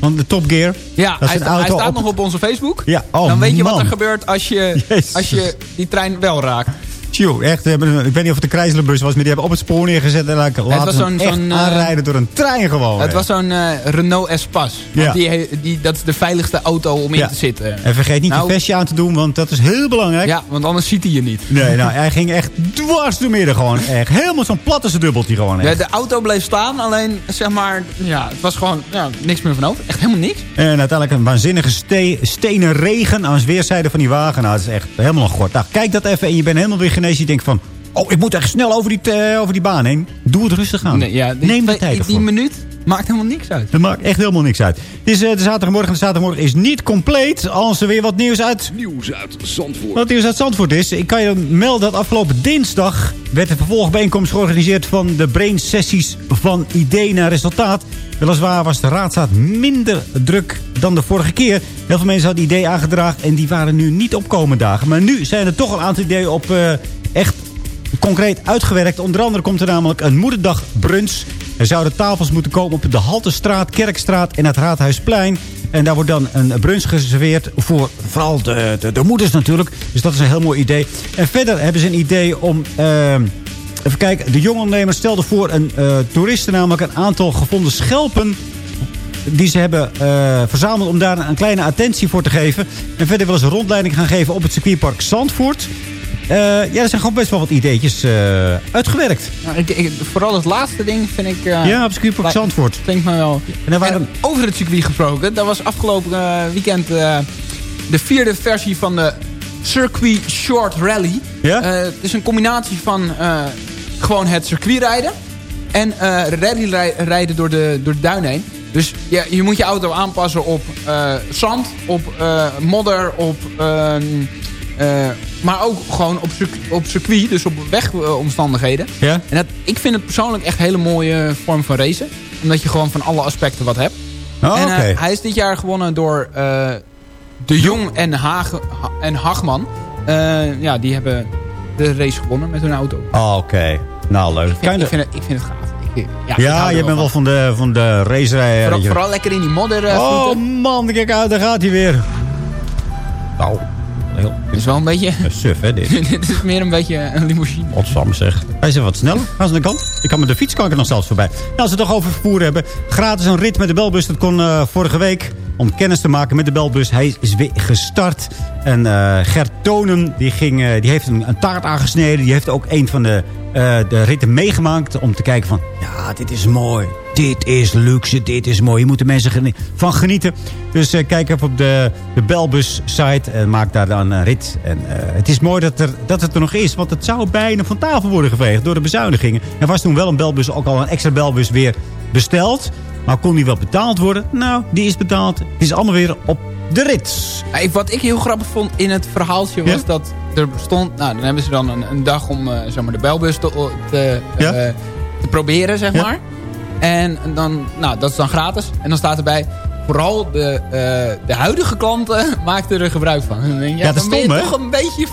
van de Top Gear. Ja, hij, een sta- hij staat op- nog op onze Facebook. Ja, oh, Dan weet je wat er gebeurt als je, Jezus. als je die trein wel raakt. Tjoe, echt. Ik weet niet of het een Chryslerbus was, maar die hebben op het spoor neergezet. En laten was laten zo'n- eh, aanrijden door een trein gewoon. Het was zo'n eh, Renault Espace. Want Ja. Die, die, dat is de veiligste auto om in Ja. te zitten. En vergeet niet Nou, een vestje aan te doen, want dat is heel belangrijk. Ja, want anders ziet hij je niet. Nee, nou, hij ging echt dwars door midden gewoon. Echt helemaal zo'n platte dubbeltje gewoon. Ja, Echt. de auto bleef staan, alleen zeg maar, ja, het was gewoon ja, niks meer van over. Echt helemaal niks. En uiteindelijk een waanzinnige ste stenen regen aan weerszijden van die wagen. Nou, dat is echt helemaal een gort. Nou, kijk dat even en je bent helemaal weer Je denkt van, oh, ik moet echt snel over die, eh, over die baan heen. Doe het rustig aan. Nee, ja, die, Neem de tijd die, ervoor. die minuut maakt helemaal niks uit. Dat maakt echt helemaal niks uit. Het is eh, de zaterdagmorgen. De zaterdagmorgen is niet compleet als er weer wat nieuws uit... Nieuws uit Zandvoort. Wat nieuws uit Zandvoort is. Ik kan je melden dat afgelopen dinsdag... werd de vervolgbijeenkomst georganiseerd van de brain sessies van idee naar resultaat. Weliswaar was de raadstaat minder druk dan de vorige keer. Heel veel mensen hadden idee aangedragen en die waren nu niet op komende dagen. Maar nu zijn er toch een aantal ideeën op eh, echt concreet uitgewerkt. Onder andere komt er namelijk een moederdag brunch. Er zouden tafels moeten komen op de Haltestraat, Kerkstraat en het Raadhuisplein. En daar wordt dan een brunch geserveerd voor vooral de, de, de moeders natuurlijk. Dus dat is een heel mooi idee. En verder hebben ze een idee om... eh, even kijken, de jonge ondernemers stelden voor een eh, toeristen namelijk een aantal gevonden schelpen die ze hebben eh, verzameld om daar een kleine attentie voor te geven. En verder willen ze rondleiding gaan geven op het circuitpark Zandvoort. Eh, ja, er zijn gewoon best wel wat ideetjes eh, uitgewerkt. Nou, ik, ik- vooral het laatste ding vind ik... eh, ja, op circuitpark lijkt- Zandvoort. Klinkt me wel. En er waren- En over het circuit gesproken. Dat was afgelopen weekend de vierde versie van de Circuit Short Rally. Ja? Het is een combinatie van gewoon het circuit rijden. En rally rij- rijden door de, door de duin heen. Dus ja, je moet je auto aanpassen op zand, op modder, op... eh, maar ook gewoon op, circuit, op circuit, dus op wegomstandigheden. Ja? En dat, ik vind het persoonlijk echt een hele mooie vorm van racen. Omdat je gewoon van alle aspecten wat hebt. Oh, en eh, oké. hij is dit jaar gewonnen door eh, De Jong en, Hagen, Ha- en Hagman. Ja, die hebben de race gewonnen met hun auto. Oh, Oké, nou leuk. Ik vind, ik vind, het, ik vind het gaaf. Ja, je bent wel van. van de, van de racerij. Vooral, vooral lekker in die modder Oh man, kijk uit, daar gaat hij weer. Nou, is wel een beetje... Suf, hè, dit. dit is meer een beetje een limousine. Godsamme zeg. Hij is wat sneller. Gaan ze aan de kant. Ik kan met de fiets kan ik er nog zelfs voorbij. Nou, als we het toch over vervoer hebben. Gratis een rit met de belbus. Dat kon eh, vorige week. Om kennis te maken met de belbus. Hij is weer gestart. En eh, Gert Tonen die ging, eh, die heeft een, een taart aangesneden. Die heeft ook een van de, eh, de ritten meegemaakt. Om te kijken van... Ja, dit is mooi. Dit is luxe. Dit is mooi. Je moet de mensen van genieten. Dus kijk even op de, de belbus site. En maak daar dan een rit. En het is mooi dat, er, dat het er nog is. Want het zou bijna van tafel worden geveegd door de bezuinigingen. Er was toen wel een belbus, ook al een extra belbus weer besteld. Maar kon die wel betaald worden? Nou, die is betaald. Het is allemaal weer op de rit. Ja, wat ik heel grappig vond in het verhaaltje was Ja? dat er stond... Nou, dan hebben ze dan een, een dag om eh, zeg maar, de belbus te, te, Ja? eh, te proberen, zeg maar. En dan, nou, dat is dan gratis. En dan staat erbij... Vooral de, eh, de huidige klanten maakten er gebruik van. En denk Ja, dat is ben je toch een beetje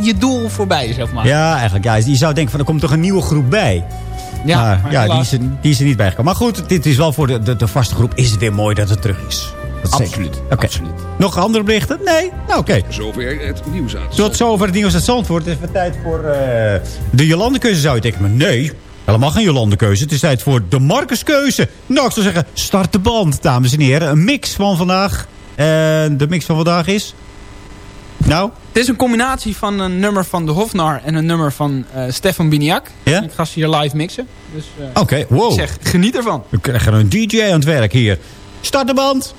je doel voorbij, zeg maar. Ja, eigenlijk. Ja, je zou denken van er komt toch een nieuwe groep bij. Ja, maar, ja die, is er, die is er niet bijgekomen. Maar goed, dit is wel voor de, de, de vaste groep. Is het weer mooi dat het terug is. Dat. Absoluut, Oké. absoluut. Nog andere berichten? Nee? Nou, oké. Zover het nieuws uit Tot zover het nieuws uit Zandvoort. Het is weer tijd voor eh, de Jolandekeuze, zou je denken. Maar nee, helemaal geen Jolandekeuze. Het is tijd voor de Marcuskeuze. Nou, ik zou zeggen, start de band, dames en heren. Een mix van vandaag. En de mix van vandaag is... Nou, Het is een combinatie van een nummer van de Hofnar en een nummer van eh, Stefan Biniak. Ik ga ze hier live mixen. Dus eh, oké, wow. ik zeg, geniet ervan. We krijgen een DJ aan het werk hier. Start de band.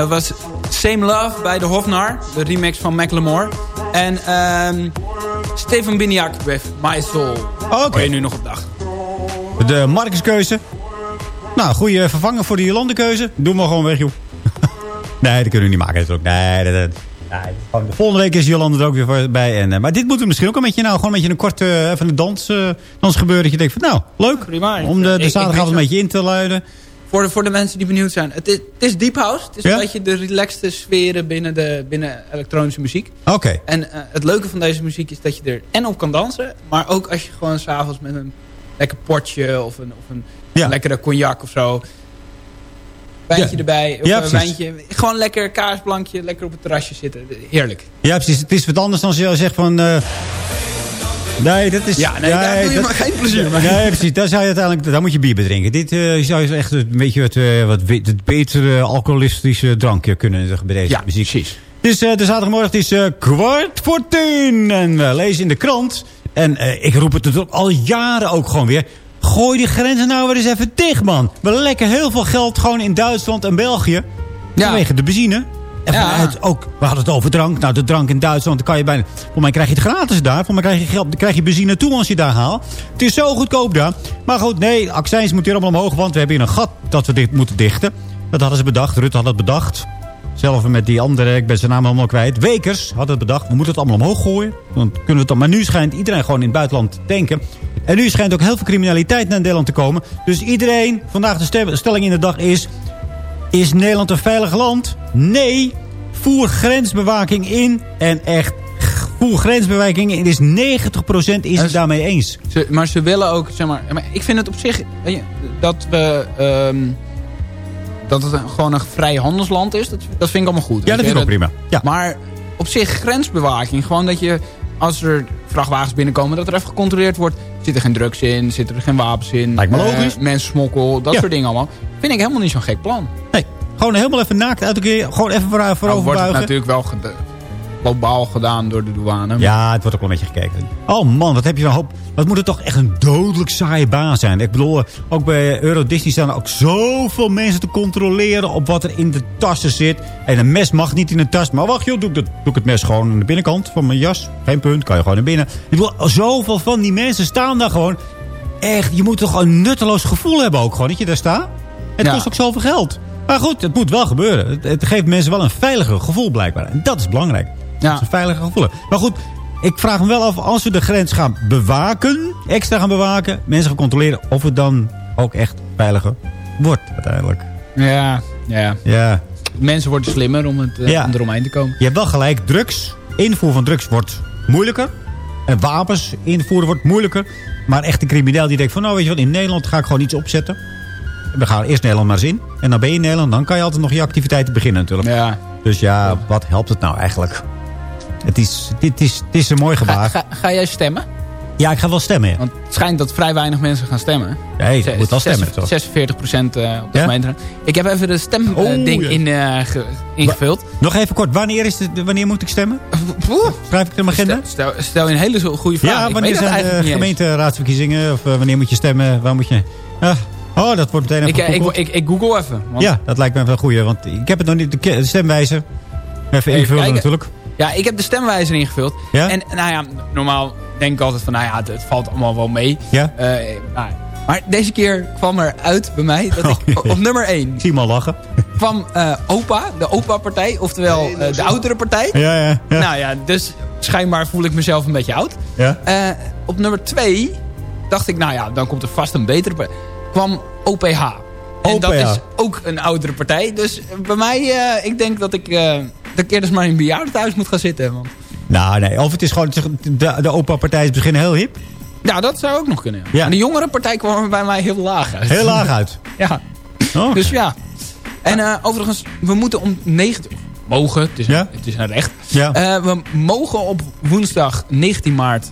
Dat was Same Love bij de Hofnar. De remix van Macklemore. En ehm Stefan Biniak with My Soul. Oké. Hoor je nu nog op dag. De Marcus-keuze. Nou, goede vervanger voor de Jolande-keuze. Doe maar gewoon weg, joh. nee, dat kunnen we niet maken natuurlijk. Nee, dat, dat- nee, de volgende week is Jolande er ook weer voor- bij. En, eh, maar dit moeten we misschien ook een beetje, nou, gewoon een beetje een kort eh, even een dans, eh dansgebeuren. Dat je denkt van, nou, leuk. Prima. Om de, de zaterdagavond een beetje in te luiden. Voor de, voor de mensen die benieuwd zijn. Het is, het is deep house. Het is Ja? een beetje de relaxte sferen binnen, de, binnen elektronische muziek. Oké. En eh, het leuke van deze muziek is dat je er en op kan dansen. Maar ook als je gewoon s'avonds met een lekker potje of een, of een Ja. lekkere cognac of zo. Wijntje Ja. erbij. Of Ja, een wijntje. Gewoon lekker kaarsblankje. Lekker op het terrasje zitten. Heerlijk. Ja, precies. Het is wat anders dan als je zegt van... eh, nee, dat is... Ja, nee, daar doe je dat- maar geen plezier mee. Nee, precies. Daar, zou je uiteindelijk, daar moet je bier bij drinken. Dit eh, zou je echt een beetje wat, eh, wat het betere alcoholistische drankje kunnen bij deze Ja, muziek. precies. Het is eh, de zaterdagmorgen, het is kwart voor tien. En we lezen in de krant. En ik roep het natuurlijk al jaren ook gewoon weer. Gooi die grenzen nou weer eens even dicht, man. We lekken heel veel geld gewoon in Duitsland en België. Ja. Vanwege de benzine. En Ja. vanuit ook, we hadden het over drank. Nou, de drank in Duitsland, dan kan je bijna... Voor mij krijg je het gratis daar. Voor mij krijg je, geld, dan krijg je benzine toe als je daar haalt. Het is zo goedkoop daar. Maar goed, nee, accijns moet hier allemaal omhoog. Want we hebben hier een gat dat we dit moeten dichten. Dat hadden ze bedacht. Rutte had het bedacht. Zelf met die andere, ik ben zijn naam allemaal kwijt. Wekers had het bedacht. We moeten het allemaal omhoog gooien. Dan kunnen we het dan. Maar nu schijnt iedereen gewoon in het buitenland te tanken. En nu schijnt ook heel veel criminaliteit naar Nederland te komen. Dus iedereen, vandaag de stelling in de dag is... Is Nederland een veilig land? Nee. Voer grensbewaking in. En echt, voer grensbewaking in. Is 90% is het daarmee eens. Ze, maar ze willen ook, zeg maar... maar Ik vind het op zich... Dat we... ehm, dat het gewoon een vrij handelsland is. Dat, dat vind ik allemaal goed. Ja, dat vind ik ook prima. Ja. Maar op zich grensbewaking. Gewoon dat je... Als er vrachtwagens binnenkomen, dat er even gecontroleerd wordt. Zit er geen drugs in? Zitten er geen wapens in? Lijkt me eh, logisch. mensensmokkel, dat Ja. soort dingen allemaal. Vind ik helemaal niet zo'n gek plan. Nee, gewoon helemaal even naakt uit elkaar. Gewoon even voor, Nou, voorover wordt buigen. natuurlijk wel globaal gedaan door de douane. Ja, het wordt ook wel een beetje gekeken. Oh man, wat heb je een hoop... Wat moet het toch echt een dodelijk saaie baan zijn. Ik bedoel, ook bij Euro Disney staan er ook zoveel mensen te controleren... op wat er in de tassen zit. En een mes mag niet in een tas. Maar wacht joh, doe ik, dat, doe ik het mes gewoon aan de binnenkant van mijn jas. Geen punt, kan je gewoon naar binnen. Ik bedoel, zoveel van die mensen staan daar gewoon... Echt, je moet toch een nutteloos gevoel hebben ook gewoon, dat je daar staat. Het Ja. kost ook zoveel geld. Maar goed, het moet wel gebeuren. Het, het geeft mensen wel een veiliger gevoel blijkbaar. En dat is belangrijk. Ja. Dat is een veiliger gevoel. Maar goed, ik vraag me wel af, als we de grens gaan bewaken, extra gaan bewaken, mensen gaan controleren, of het dan ook echt veiliger wordt uiteindelijk. Ja, ja. Ja. Mensen worden slimmer om, het, eh, Ja. om eromheen te komen. Je hebt wel gelijk, drugs, invoer van drugs wordt moeilijker. En wapens invoeren wordt moeilijker. Maar echt een crimineel die denkt van, nou weet je wat, in Nederland ga ik gewoon iets opzetten. We gaan eerst Nederland maar in. En dan ben je in Nederland, dan kan je altijd nog je activiteiten beginnen natuurlijk. Ja. Dus ja, wat helpt het nou eigenlijk? Het is, dit is, het is een mooi gebaar. ga, ga jij stemmen? Ja, ik ga wel stemmen. ja. Want het schijnt dat vrij weinig mensen gaan stemmen. Nee, je moet wel stemmen, toch? 46 procent op de Ja? gemeente. Ik heb even de Oh, stemding ja. in, eh, ge- ingevuld. Nog even kort, wanneer, is het, wanneer moet ik stemmen? Schrijf ik mijn agenda? Stel, stel, je een hele goede vraag. Ja, wanneer zijn de gemeenteraadsverkiezingen? Of eh, wanneer moet je stemmen? Waar moet je... Ah, oh, dat wordt meteen Ik, even eh, ik, ik, ik google even. want- Ja, dat lijkt me wel een goeie. Want ik heb het nog niet, de de stemwijzer. Even invullen kijken. natuurlijk. Ja, ik heb de stemwijzer ingevuld. Ja? En nou ja, normaal denk ik altijd van, nou ja, het, het valt allemaal wel mee. Ja? Eh, nou, maar deze keer kwam er uit bij mij dat ik Oh, op nummer 1 Ik zie hem al lachen. kwam eh, OPA, de OPA-partij, oftewel eh, de oudere partij. Ja, ja. ja. Nou ja, dus schijnbaar voel ik mezelf een beetje oud. ja. Eh, op nummer 2 dacht ik, nou ja, dan komt er vast een betere partij. Kwam OPH. En dat is ook een oudere partij. Dus bij mij, eh, ik denk dat ik, eh dat ik eerder maar in een bejaardentehuis moet gaan zitten. Want, Nou, nee. Of het is gewoon... De, de opa-partij is beginnen heel hip. ja, dat zou ook nog kunnen. Ja. De jongere partij kwam bij mij heel laag uit. Heel laag uit. Ja, Oh. dus ja. En eh, overigens, we moeten om 9... Mogen, het is, Ja? het is een recht. Ja. We mogen op woensdag 19 maart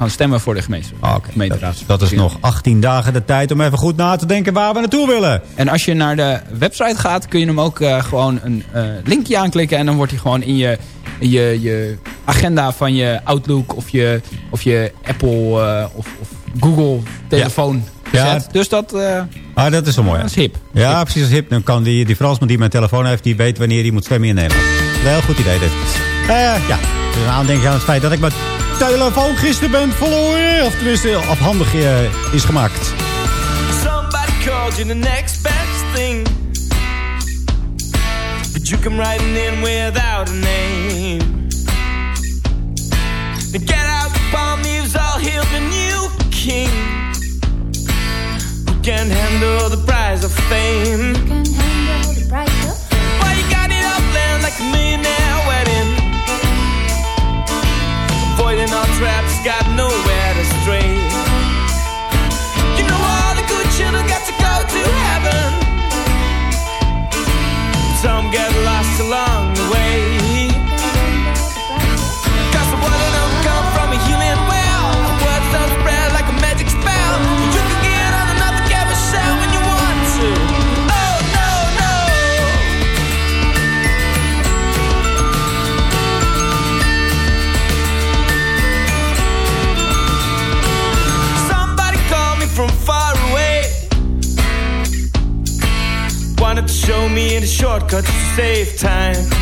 gaan stemmen voor de gemeente. Ah, Oké, dat, is nog 18 dagen de tijd om even goed na te denken waar we naartoe willen. En als je naar de website gaat, kun je hem ook eh, gewoon een eh, linkje aanklikken. En dan wordt hij gewoon in je, in je, je agenda van je Outlook of je, of je Apple eh, of, of Google telefoon Ja. gezet. Dus dat, Ah, dat is wel mooi. dat is hip. Ja, precies als hip. Dan kan die, die Fransman die mijn telefoon heeft, die weet wanneer hij moet stemmen in Nederland. Wel een heel goed idee dit. Eh, ja, dus een aandenking aan het feit dat ik maar telefoon gisteren bent verloren. Of tenminste afhandig eh, is gemaakt. Somebody called you the next best thing. But you come riding in without a name. Then get out the palm leaves, I'll hail the new king. Who can handle the prize of fame? Why you got it up there like a millionaire wedding? Avoiding all traps, got nowhere to stray. You know all the good children got to go to heaven. Some get lost along show me the shortcut to save time.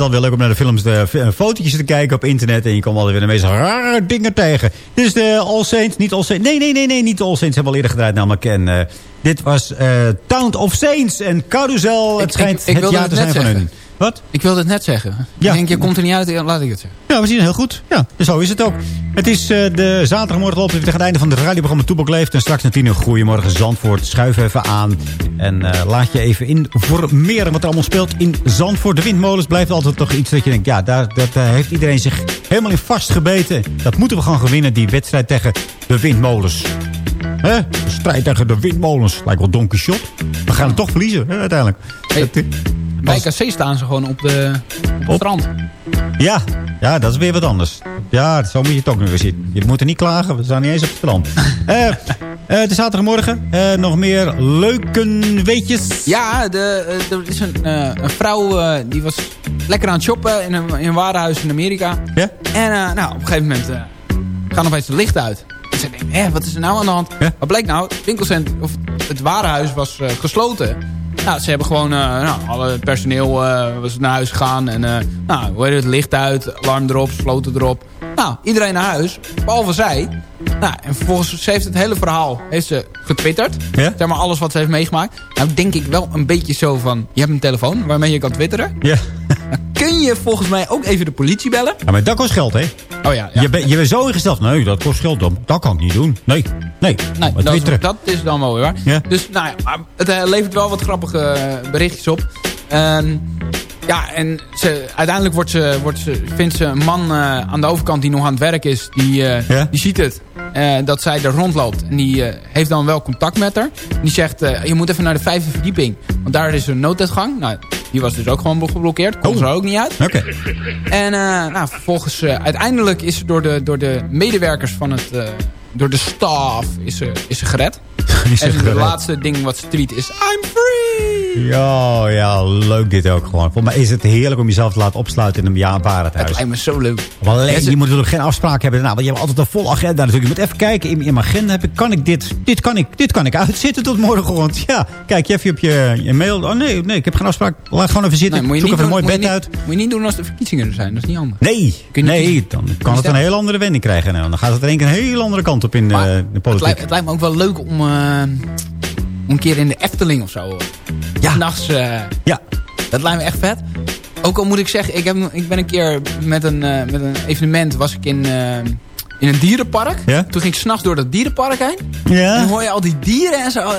Het al wel leuk om naar de films de f- fotootjes te kijken op internet. En je komt altijd weer de meest rare dingen tegen. Dit is de All Saints, niet All Saints. Nee, nee, nee, nee, niet de All Saints. Hebben we al eerder gedraaid namelijk. En eh, dit was eh Town of Saints en Carousel. Het schijnt het jaar te zijn van hun. Wat? Ik wilde het net zeggen. Ja. Ik denk, je komt er niet uit, laat ik het zeggen. Ja, we zien het heel goed. Ja, dus zo is het ook. Het is eh, de zaterdagmorgen weer tegen het einde van het radioprogramma Toebak Leeft. En straks naar tien uur Goedemorgen Zandvoort. Schuif even aan. En eh, laat je even informeren wat er allemaal speelt in Zandvoort. De windmolens blijft altijd toch iets dat je denkt... Ja, daar dat, eh, heeft iedereen zich helemaal in vastgebeten. Dat moeten we gewoon gewinnen, die wedstrijd tegen de windmolens. Hè? De strijd tegen de windmolens. Lijkt wel Don Quixote. We gaan het toch verliezen, hè, uiteindelijk. Dat, Bij KC staan ze gewoon op, de, op het strand. ja, ja, dat is weer wat anders. Ja, zo moet je het ook nog weer zien. Je moet er niet klagen, we staan niet eens op het strand. Eh eh, de zaterdagmorgen, eh, nog meer leuke weetjes. Ja, de, eh, er is een, eh, een vrouw die was lekker aan het shoppen in een, in een warenhuis in Amerika. Ja? En nou, op een gegeven moment gaan opeens de licht uit. En ze denkt, hé, wat is er nou aan de hand? Wat bleek nou? Het winkelcentrum, of het warenhuis was gesloten. Nou, ze hebben gewoon, eh, nou, alle personeel eh, was naar huis gegaan. En uh, nou, hoe heet het, licht uit, alarm erop, sloten erop. Nou, iedereen naar huis, behalve zij. Nou, en vervolgens, ze heeft het hele verhaal heeft ze getwitterd. Ja? Zeg maar alles wat ze heeft meegemaakt. Nou, denk ik wel een beetje zo van, je hebt een telefoon waarmee je kan twitteren. Ja. Kun je volgens mij ook even de politie bellen? ja maar dat kost geld, hè? Oh ja, ja. Je, bent je bent zo ingesteld. Nee, dat kost geld. Dat, dat kan ik niet doen. Nee, nee. Nee, dat, is, twitteren. dat is dan wel weer waar. Ja. Dus nou ja, het eh, levert wel wat grappige eh, berichtjes op. Ehm, ja, en ze, uiteindelijk wordt ze, wordt ze, vindt ze een man eh, aan de overkant die nog aan het werk is. Die, eh, Ja? die ziet het, eh, dat zij er rondloopt. En die heeft dan wel contact met haar. Die zegt, je moet even naar de vijfde verdieping. Want daar is een nooduitgang. Nou, die was dus ook gewoon geblokkeerd. Kon ze er ook niet uit. Oké. En nou, vervolgens, uiteindelijk is ze door de, door de medewerkers van het... door de staff is ze, is ze gered. En het laatste ding wat ze tweet is... I'm free! Ja, ja, leuk dit ook gewoon. Volgens mij is het heerlijk om jezelf te laten opsluiten in een ja, Het lijkt me zo leuk. Ja, ze- Je moet natuurlijk geen afspraak hebben. Nou, want je hebt altijd een vol agenda natuurlijk. Je moet even kijken. In, in mijn agenda heb ik, kan ik dit, dit kan ik, dit kan ik uitzitten tot morgenochtend. Ja, kijk je even op je, je mail. Oh nee, nee, ik heb geen afspraak. Laat gewoon even zitten. Nee, moet je Zoek niet even een doen- mooi bed niet- uit. Moet je niet doen als de verkiezingen er zijn. Dat is niet handig. Nee, nee, dan kan het een heel andere wending krijgen. Nou, dan gaat het er een hele andere kant op in Maar de Het lijkt, het lijkt me ook wel leuk om, eh, om een keer in de Efteling of zo. Ja. Nachts. eh, Ja. Dat lijkt me echt vet. Ook al moet ik zeggen, ik, heb, ik ben een keer met een, eh, met een evenement was ik in, in een dierenpark. Ja? Toen ging ik s'nachts door dat dierenpark heen. En Ja. dan hoor je al die dieren en zo.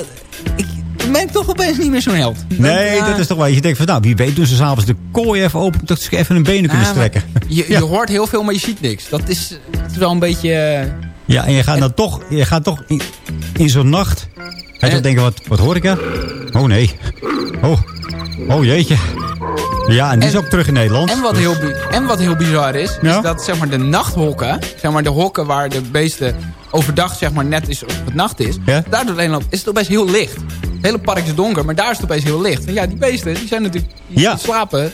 Ik, ben ik toch opeens niet meer zo'n held. Nee, dat is toch wel. Je denkt van, nou, wie weet doen ze s'avonds de kooi even open. Dat ze even hun benen kunnen strekken. Je, Ja. je hoort heel veel, maar je ziet niks. Dat is, dat is wel een beetje... Ja, en je gaat dan toch, je gaat toch in, in zo'n nacht. Ga je toch denken, wat, wat hoor ik er? Oh nee. Oh, oh jeetje. Ja, en die is ook terug in Nederland. En wat heel, bi- en wat heel bizar is, Ja? is dat zeg maar, de nachthokken, zeg maar, de hokken waar de beesten overdag zeg maar, net is of het nacht is, Ja? daardoor alleen al- is het opeens heel licht. Het hele park is donker, maar daar is het opeens heel licht. En ja, die beesten die zijn natuurlijk die Ja. slapen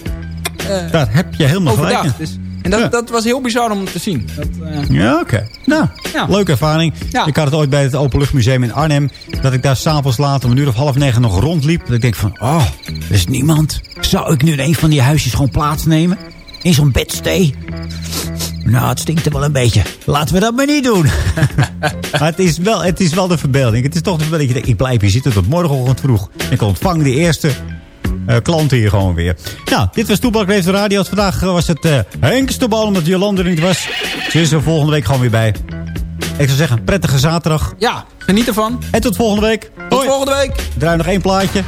eh, Daar heb je helemaal overdag. gelijk. in. Dus, en dat, Ja. dat was heel bizar om te zien. Dat, eh, Ja, oké. Nou, Ja. leuke ervaring. Ja. Ik had het ooit bij het Openluchtmuseum in Arnhem. Dat ik daar s'avonds laat om een uur of half negen nog rondliep. Dat ik denk van, oh, er is niemand. Zou ik nu in een van die huisjes gewoon plaatsnemen? In zo'n bedstee? Nou, het stinkt er wel een beetje. Laten we dat maar niet doen. maar het is, wel, het is wel de verbeelding. Het is toch de verbeelding. denkt, ik blijf hier zitten tot morgenochtend vroeg. Ik ontvang de eerste eh, klanten hier gewoon weer. Nou, dit was Toepak Leeft de Radio. Vandaag eh, was het eh Henkste bal omdat Jolande er niet was. Ze is er volgende week gewoon weer bij. Ik zou zeggen, prettige zaterdag. ja, geniet ervan. En tot volgende week. Tot volgende week. Draai nog één plaatje.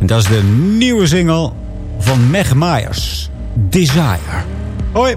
En dat is de nieuwe single van Meg Myers. Desire. Hoi.